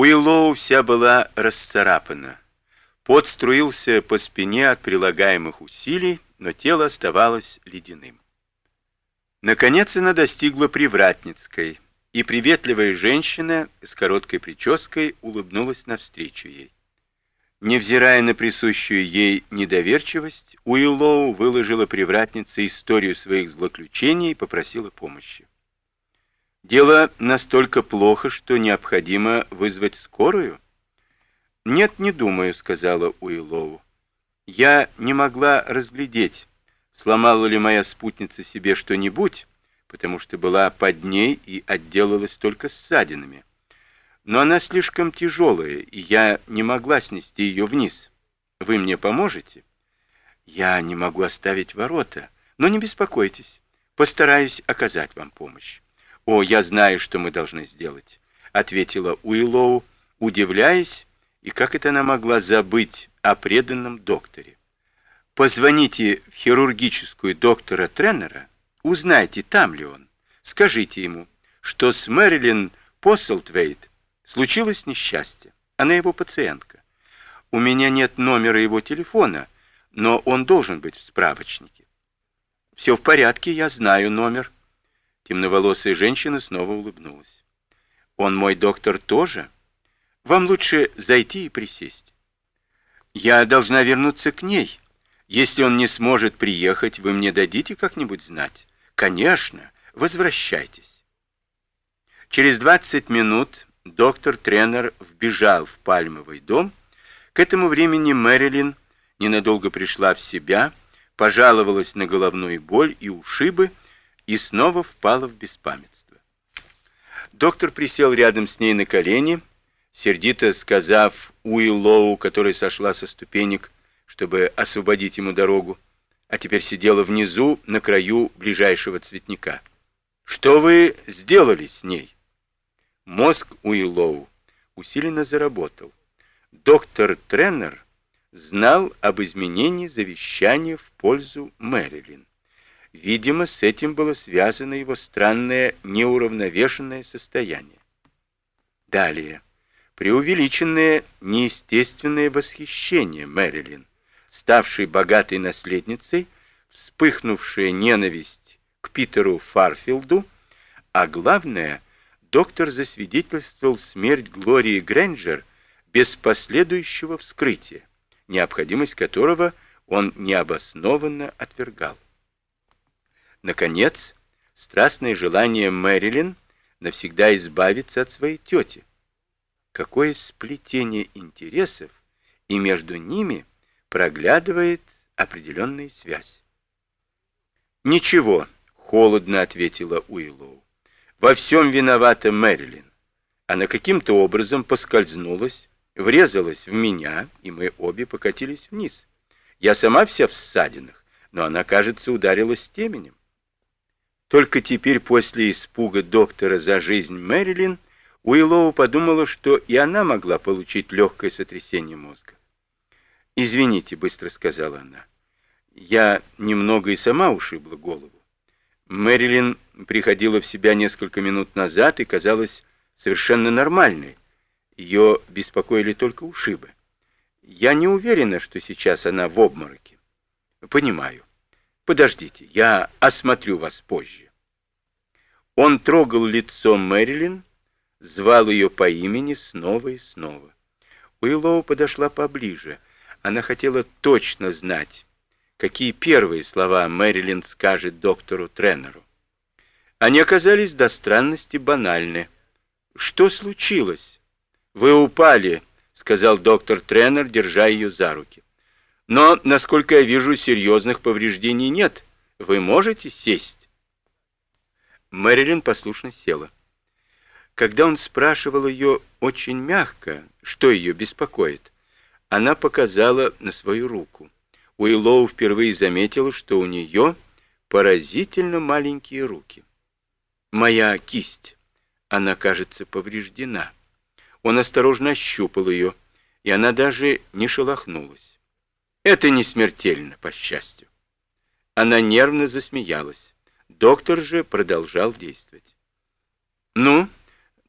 Уиллоу вся была расцарапана. Пот струился по спине от прилагаемых усилий, но тело оставалось ледяным. Наконец она достигла Привратницкой, и приветливая женщина с короткой прической улыбнулась навстречу ей. Невзирая на присущую ей недоверчивость, Уиллоу выложила привратнице историю своих злоключений и попросила помощи. Дело настолько плохо, что необходимо вызвать скорую? Нет, не думаю, сказала Уиллоу. Я не могла разглядеть, сломала ли моя спутница себе что-нибудь, потому что была под ней и отделалась только ссадинами но она слишком тяжелая, и я не могла снести ее вниз. Вы мне поможете? Я не могу оставить ворота, но не беспокойтесь, постараюсь оказать вам помощь. О, я знаю, что мы должны сделать, ответила Уиллоу, удивляясь, и как это она могла забыть о преданном докторе. Позвоните в хирургическую доктора-тренера, узнайте, там ли он. Скажите ему, что с Мэрилин Посселтвейт Случилось несчастье. Она его пациентка. У меня нет номера его телефона, но он должен быть в справочнике. Все в порядке, я знаю номер. Темноволосая женщина снова улыбнулась. Он мой доктор тоже? Вам лучше зайти и присесть. Я должна вернуться к ней. Если он не сможет приехать, вы мне дадите как-нибудь знать? Конечно, возвращайтесь. Через 20 минут доктор-тренер вбежал в пальмовый дом. К этому времени Мэрилин ненадолго пришла в себя, пожаловалась на головную боль и ушибы и снова впала в беспамятство. Доктор присел рядом с ней на колени, сердито сказав Уиллоу, которая сошла со ступенек, чтобы освободить ему дорогу, а теперь сидела внизу на краю ближайшего цветника. «Что вы сделали с ней?» Мозг Уиллоу усиленно заработал. Доктор-тренер знал об изменении завещания в пользу Мэрилин. Видимо, с этим было связано его странное неуравновешенное состояние. Далее. Преувеличенное неестественное восхищение Мэрилин, ставшей богатой наследницей, вспыхнувшая ненависть к Питеру Фарфилду, а главное – доктор засвидетельствовал смерть Глории Грэнджер без последующего вскрытия, необходимость которого он необоснованно отвергал. Наконец, страстное желание Мэрилин навсегда избавиться от своей тети. Какое сплетение интересов, и между ними проглядывает определенная связь. «Ничего», — холодно ответила Уиллоу. Во всем виновата Мэрилин. Она каким-то образом поскользнулась, врезалась в меня, и мы обе покатились вниз. Я сама вся в ссадинах, но она, кажется, ударилась теменем. Только теперь, после испуга доктора за жизнь Мэрилин, Уиллоу подумала, что и она могла получить легкое сотрясение мозга. «Извините», — быстро сказала она, — «я немного и сама ушибла голову. Мэрилин приходила в себя несколько минут назад и казалась совершенно нормальной. Ее беспокоили только ушибы. Я не уверена, что сейчас она в обмороке. Понимаю. Подождите, я осмотрю вас позже. Он трогал лицо Мэрилин, звал ее по имени снова и снова. Уиллоу подошла поближе. Она хотела точно знать, какие первые слова Мэрилин скажет доктору-тренеру. Они оказались до странности банальны. «Что случилось?» «Вы упали», — сказал доктор-тренер, держа ее за руки. «Но, насколько я вижу, серьезных повреждений нет. Вы можете сесть?» Мэрилин послушно села. Когда он спрашивал ее очень мягко, что ее беспокоит, она показала на свою руку. Уиллоу впервые заметил, что у нее поразительно маленькие руки. «Моя кисть, она, кажется, повреждена». Он осторожно ощупал ее, и она даже не шелохнулась. «Это не смертельно, по счастью». Она нервно засмеялась. Доктор же продолжал действовать. «Ну,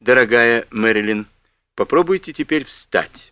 дорогая Мэрилин, Попробуйте теперь встать.